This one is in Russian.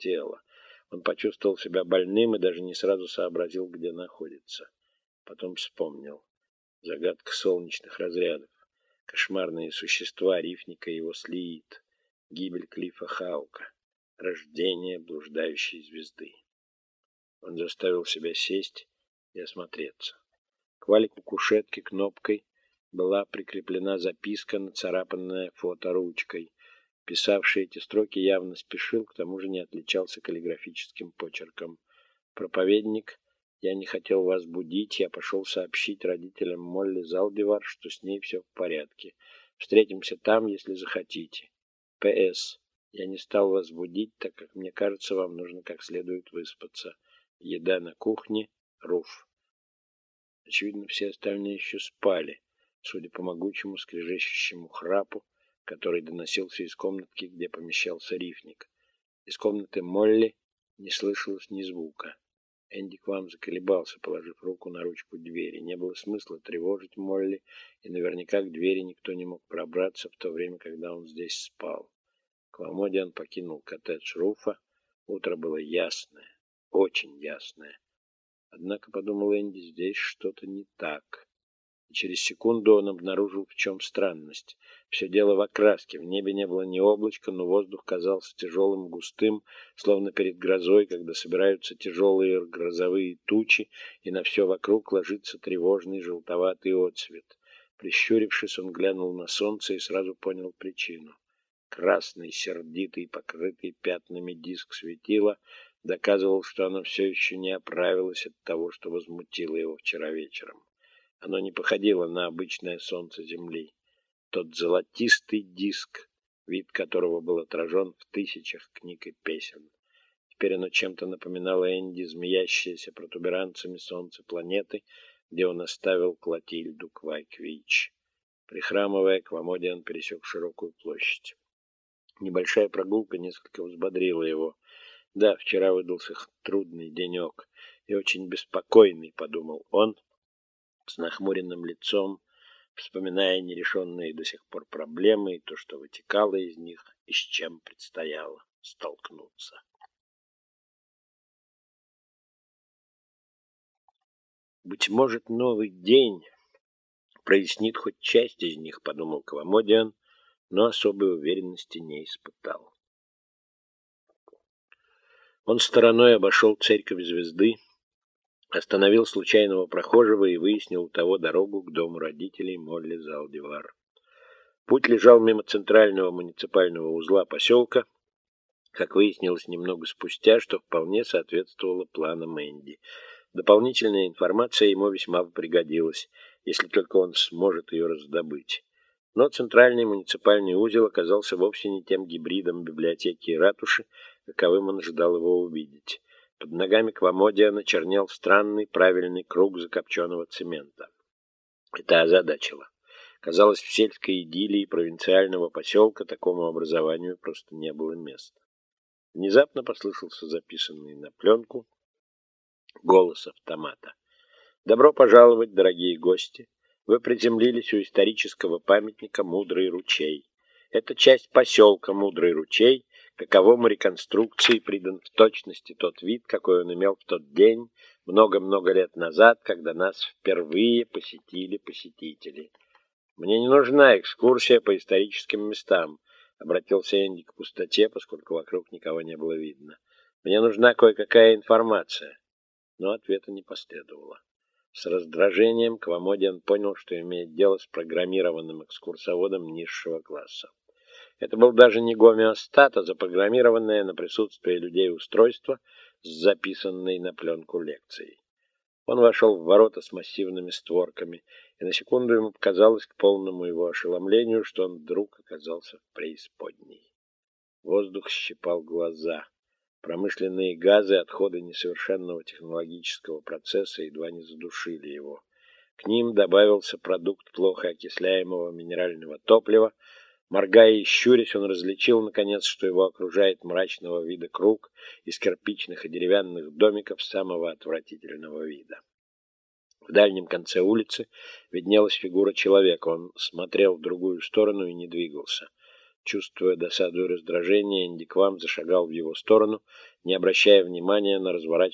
тело. Он почувствовал себя больным и даже не сразу сообразил, где находится. Потом вспомнил. Загадка солнечных разрядов. Кошмарные существа рифника его слиит. Гибель Клифа Хаука. Рождение блуждающей звезды. Он заставил себя сесть и осмотреться. К валику кушетки кнопкой была прикреплена записка, нацарапанная фоторучкой. Писавший эти строки явно спешил, к тому же не отличался каллиграфическим почерком. «Проповедник, я не хотел вас будить, я пошел сообщить родителям Молли Залдивар, что с ней все в порядке. Встретимся там, если захотите. П.С. Я не стал вас будить, так как мне кажется, вам нужно как следует выспаться. Еда на кухне, руф. Очевидно, все остальные еще спали, судя по могучему скрежещущему храпу, который доносился из комнатки, где помещался рифник. Из комнаты Молли не слышалось ни звука. Энди Квам заколебался, положив руку на ручку двери. Не было смысла тревожить Молли, и наверняка к двери никто не мог пробраться в то время, когда он здесь спал. Квамодиан покинул коттедж Руфа. Утро было ясное, очень ясное. Однако, подумал Энди, здесь что-то не так. И через секунду он обнаружил, в чем странность. Все дело в окраске. В небе не было ни облачка, но воздух казался тяжелым, густым, словно перед грозой, когда собираются тяжелые грозовые тучи, и на все вокруг ложится тревожный желтоватый отцвет. Прищурившись, он глянул на солнце и сразу понял причину. Красный, сердитый, покрытый пятнами диск светила доказывал, что оно все еще не оправилось от того, что возмутило его вчера вечером. Оно не походило на обычное солнце Земли. Тот золотистый диск, вид которого был отражен в тысячах книг и песен. Теперь оно чем-то напоминало Энди, змеящееся протуберанцами солнца планеты, где он оставил Клотильду Квайквич. Прихрамывая, Квамодиан пересек широкую площадь. Небольшая прогулка несколько взбодрила его. Да, вчера выдался трудный денек и очень беспокойный, подумал он, с нахмуренным лицом, вспоминая нерешенные до сих пор проблемы и то, что вытекало из них, и с чем предстояло столкнуться. Быть может, новый день прояснит хоть часть из них, подумал Кавамодиан, но особой уверенности не испытал. Он стороной обошел церковь звезды, остановил случайного прохожего и выяснил у того дорогу к дому родителей Молли Залдивар. Путь лежал мимо центрального муниципального узла поселка, как выяснилось немного спустя, что вполне соответствовало планам Энди. Дополнительная информация ему весьма пригодилась, если только он сможет ее раздобыть. Но центральный муниципальный узел оказался вовсе не тем гибридом библиотеки и ратуши, каковым он ожидал его увидеть. Под ногами Квамодия начернел странный правильный круг закопченного цемента. Это озадачило. Казалось, в сельской идиллии провинциального поселка такому образованию просто не было места. Внезапно послышался записанный на пленку голос автомата. «Добро пожаловать, дорогие гости! Вы приземлились у исторического памятника «Мудрый ручей». Это часть поселка «Мудрый ручей», каковому реконструкции придан в точности тот вид, какой он имел в тот день, много-много лет назад, когда нас впервые посетили посетители. «Мне не нужна экскурсия по историческим местам», — обратился Энди к пустоте, поскольку вокруг никого не было видно. «Мне нужна кое-какая информация». Но ответа не последовало. С раздражением Квамодиан понял, что имеет дело с программированным экскурсоводом низшего класса. Это был даже не гомеостат, а запрограммированное на присутствие людей устройство с записанной на пленку лекцией. Он вошел в ворота с массивными створками, и на секунду ему показалось к полному его ошеломлению, что он вдруг оказался в преисподней. Воздух щипал глаза. Промышленные газы, отходы несовершенного технологического процесса едва не задушили его. К ним добавился продукт плохо окисляемого минерального топлива. Моргая и щурясь, он различил, наконец, что его окружает мрачного вида круг из кирпичных и деревянных домиков самого отвратительного вида. В дальнем конце улицы виднелась фигура человека. Он смотрел в другую сторону и не двигался. Чувствуя досаду и раздражение, Энди Квам зашагал в его сторону, не обращая внимания на разворачивание